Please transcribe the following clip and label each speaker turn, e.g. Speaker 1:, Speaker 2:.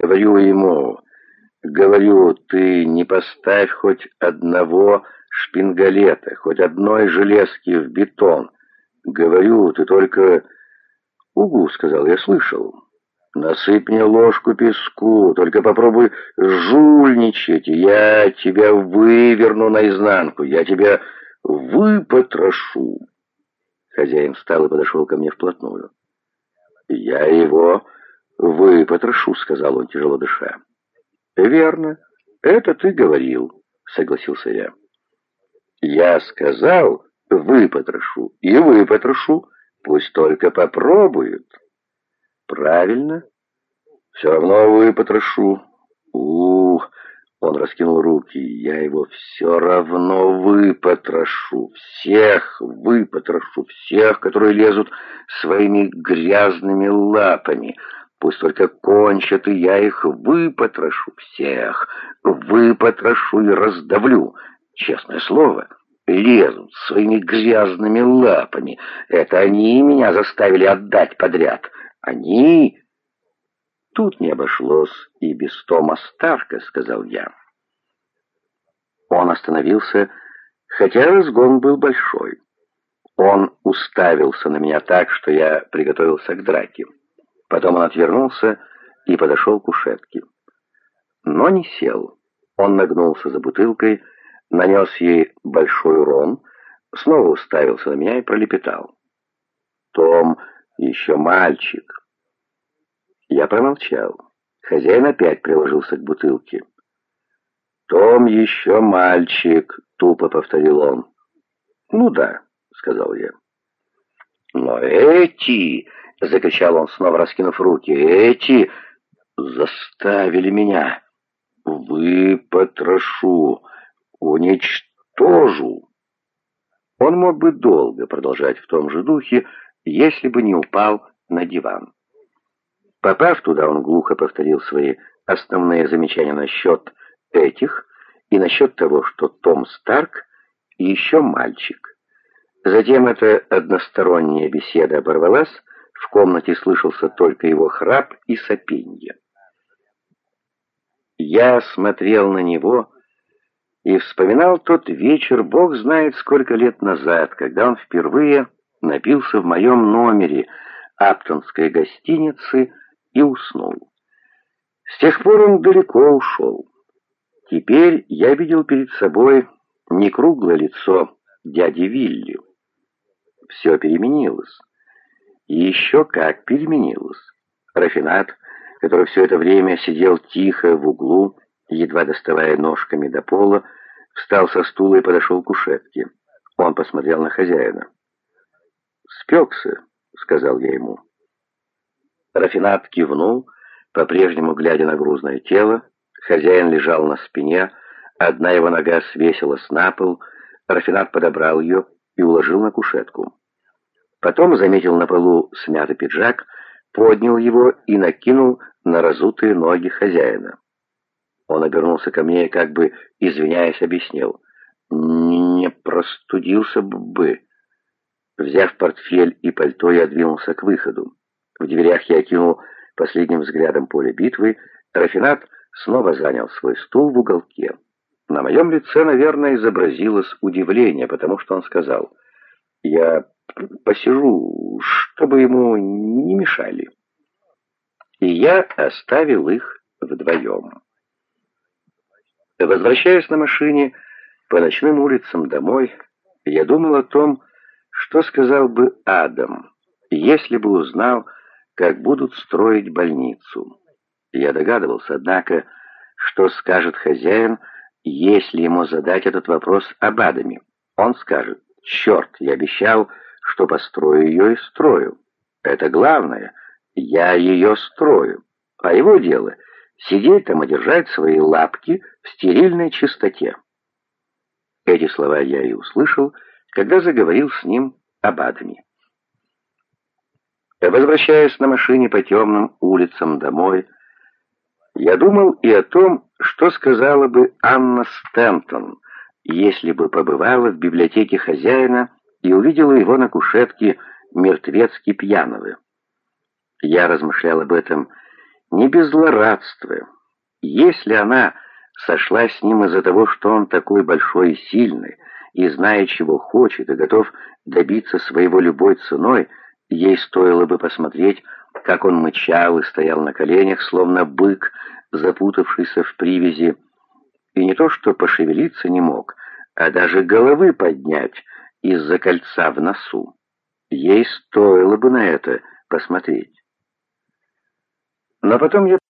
Speaker 1: Говорю ему, говорю, ты не поставь хоть одного шпингалета, хоть одной железки в бетон. Говорю, ты только... «Угу», — сказал, я слышал. «Насыпь мне ложку песку, только попробуй жульничать, я тебя выверну наизнанку, я тебя выпотрошу». Хозяин встал и подошел ко мне вплотную. «Я его выпотрошу», — сказал он, тяжело дыша. «Верно, это ты говорил», — согласился я. «Я сказал, выпотрошу, и выпотрошу, пусть только попробуют». «Правильно. Все равно выпотрошу». «Ух!» — он раскинул руки. «Я его все равно выпотрошу. Всех выпотрошу. Всех, которые лезут своими грязными лапами». Пусть только кончат, и я их выпотрошу всех, выпотрошу и раздавлю. Честное слово, лезут своими грязными лапами. Это они меня заставили отдать подряд. Они... Тут не обошлось и без Тома Старка, сказал я. Он остановился, хотя разгон был большой. Он уставился на меня так, что я приготовился к драке. Потом он отвернулся и подошел к кушетке. Но не сел. Он нагнулся за бутылкой, нанес ей большой урон, снова уставился на меня и пролепетал. «Том еще мальчик». Я промолчал. Хозяин опять приложился к бутылке. «Том еще мальчик», — тупо повторил он. «Ну да», — сказал я. «Но эти...» — закричал он, снова раскинув руки. «Эти заставили меня! Выпотрошу! Уничтожу!» Он мог бы долго продолжать в том же духе, если бы не упал на диван. Попав туда, он глухо повторил свои основные замечания насчет этих и насчет того, что Том Старк еще мальчик. Затем эта односторонняя беседа оборвалась, в комнате слышался только его храп и сопенье. Я смотрел на него и вспоминал тот вечер, бог знает сколько лет назад, когда он впервые напился в моем номере Аптонской гостиницы и уснул. С тех пор он далеко ушел. Теперь я видел перед собой не круглое лицо дяди Вилли. Все переменилось. Еще как переменилось. Рафинат, который все это время сидел тихо в углу, едва доставая ножками до пола, встал со стула и подошел к кушетке. Он посмотрел на хозяина. «Спекся», — сказал я ему. Рафинат кивнул, по-прежнему глядя на грузное тело. Хозяин лежал на спине, одна его нога свесилась на пол. Рафинат подобрал ее и уложил на кушетку. Потом заметил на полу смятый пиджак, поднял его и накинул на разутые ноги хозяина. Он обернулся ко мне и, как бы извиняясь, объяснил. «Не простудился бы». Взяв портфель и пальто, я двинулся к выходу. В дверях я окинул последним взглядом поле битвы. Рафинат снова занял свой стул в уголке. На моем лице, наверное, изобразилось удивление, потому что он сказал, «Я посижу, чтобы ему не мешали». И я оставил их вдвоем. Возвращаясь на машине по ночным улицам домой, я думал о том, что сказал бы Адам, если бы узнал, как будут строить больницу. Я догадывался, однако, что скажет хозяин, если ему задать этот вопрос об Адаме. Он скажет, черт, я обещал, что построю ее и строю. Это главное, я ее строю. А его дело — сидеть там и держать свои лапки в стерильной чистоте. Эти слова я и услышал, когда заговорил с ним об Адаме. Возвращаясь на машине по темным улицам домой, я думал и о том, что сказала бы Анна Стэнтон, если бы побывала в библиотеке хозяина и увидела его на кушетке мертвецки пьяного. Я размышлял об этом не без злорадства. Если она сошла с ним из-за того, что он такой большой и сильный, и, зная, чего хочет, и готов добиться своего любой ценой, ей стоило бы посмотреть, как он мычал и стоял на коленях, словно бык, запутавшийся в привязи, и не то что пошевелиться не мог, а даже головы поднять из-за кольца в носу. Ей стоило бы на это посмотреть. Но потом я